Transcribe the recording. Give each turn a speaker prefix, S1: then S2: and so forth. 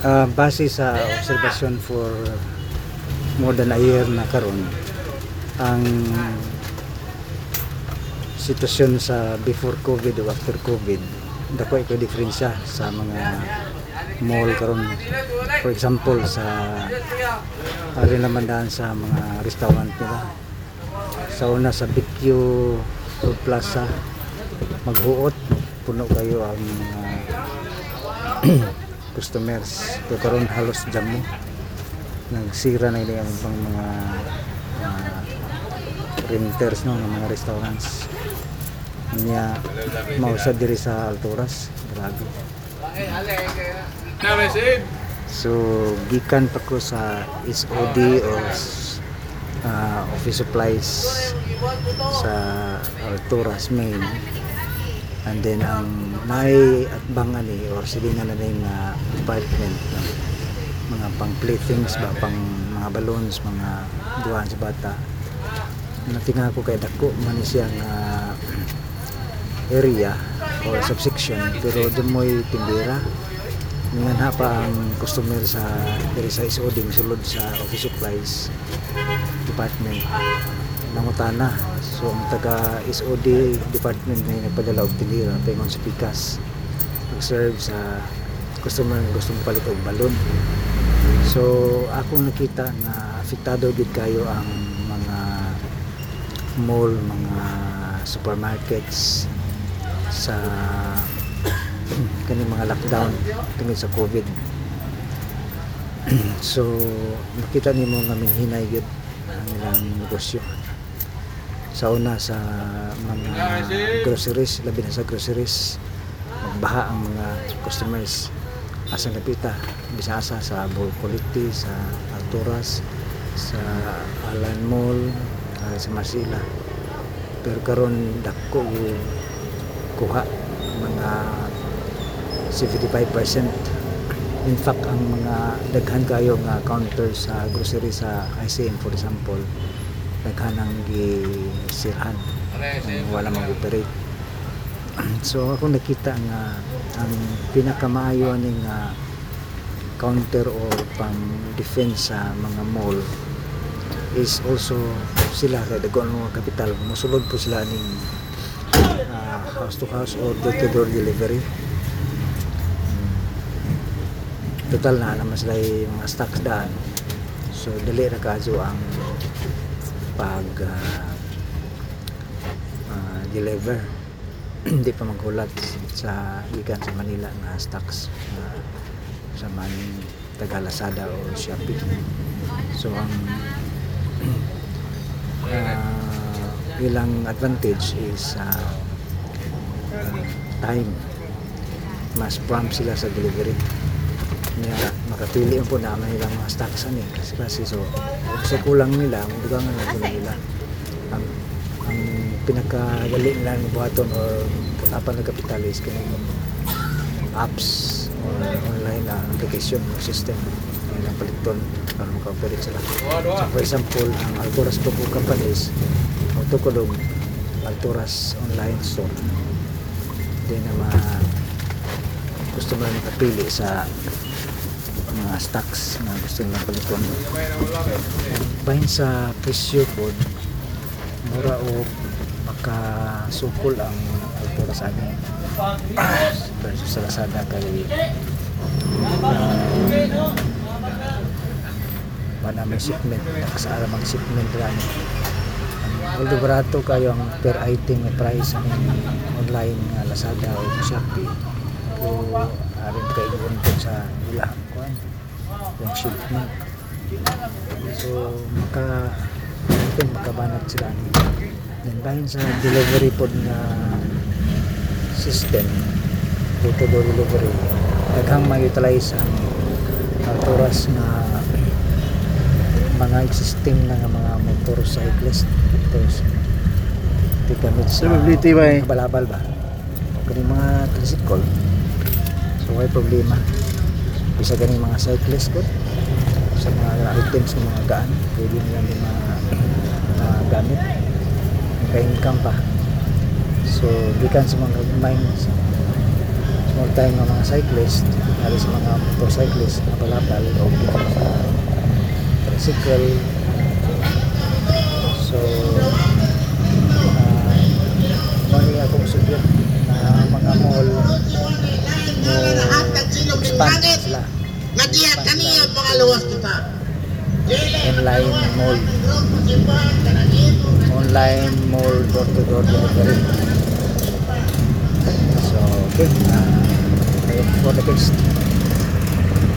S1: Ah, base sa observation for more than a year na karon ang sitwasyon sa before COVID o after COVID dako ko diferensya sa mga mall karon. For example sa ari naman daan sa mga restaurant nila. Sa una sa BQ Food Plaza maghuot puno kayo ang mga customers. Pero karon halos jam mo. Nagsira na ilang pang mga mga renters no ng mga restaurants. Niya mausad diri sa Alturas. Grabe. So gikan pa ko sa SOD o s- ah, office supplies sa Alturas main and then ang may at bangan ni or silingan na rin na department ng mga pang playthings ba pang mga balloons mga duwan sa bata. Natinga ko kay dako man siya nga area or subsection pero dumoy tindera. Nga pa ang customer sa diri sa isoding sulod sa office supplies department nangutana. So ang taga SOD department na nagpadala og tindera paingon sa pikas. Mag-serve sa customer nga gustong palit og balon. So ako nakita na apektado gid kayo ang mga mall mga supermarkets sa kani mga lockdown tungod sa COVID. So makita nimo nga minhinay gyud ang ilang negosyo sa una sa mga groceries labi na sa groceries. Magbaha ang mga customers. Asa napita bisa asa sa Quality sa Alturas sa Alan Mall ah, sa Masila. Pero karon dako kuha mga 75% in fact ang mga daghan kayo nga counter sa grocery sa ICM for example daghan ang gisirhan ang wala mag-operate so ako nakita nga ang pinakamaayo ani nga counter or pang defense sa mga mall is also sila kay dagon mga kapital. Mosulod po sila ning ah, house to house or door to door delivery. Total na naman sila yung mga stocks daan. So dali ra kaso ang pag ah, ah, deliver. Hindi pa maghulat sa gikan sa Manila nga stocks na sa man taga Lazada o Shopee. So ang ah, ilang advantage is ah, time. Mas prompt sila sa delivery niya makapili po naman nilang mga stocks ani kasi kasi so sa kulang nila ang dugangan na kulang nila. Ang ang pinakadali nila ng buhaton or putapan ng kapitalis kung apps or online na application or system nilang paliton para maka-operate sila. So for example ang Alturas Group of Companies magtukulog Alturas online store. Hindi na ma gusto mo na sa mga stocks na gusto nilang paliton bahin sa presyo po mura o makasukol ang altura sa amin. Versus sa Lazada kay uh, para may shipment sa alamang shipment lang. Although barato kayo ang per item na price ang online nga Lazada o Shopee. Pero arin kayo po sa ilang kuan yung shipment so maka ito makabanat sila then bahin sa delivery pod na system to to door delivery. Daghang ma-utilize ang autoras na mga existing na nga mga motorcyclist. Tapos di gamit sa
S2: eh?
S1: balabal ba? Kani mga tricycle so may problema. Bisa gani mga cyclist ko sa mga items ng mga gaan. Pwede nila yung mga, mga gamit. Ka-income pa. So gikan sa mga mine small time ng mga cyclist lalo sa mga motorcyclist na palapal o kita sa tricycle. So uh, mali akong sugyot expand sila.
S2: Nagiya kaniya pangaluwas kita.
S1: online mall. Online mall door to door delivery so okay. Uh, for the next